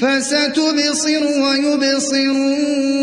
فستبصر ويبصرون.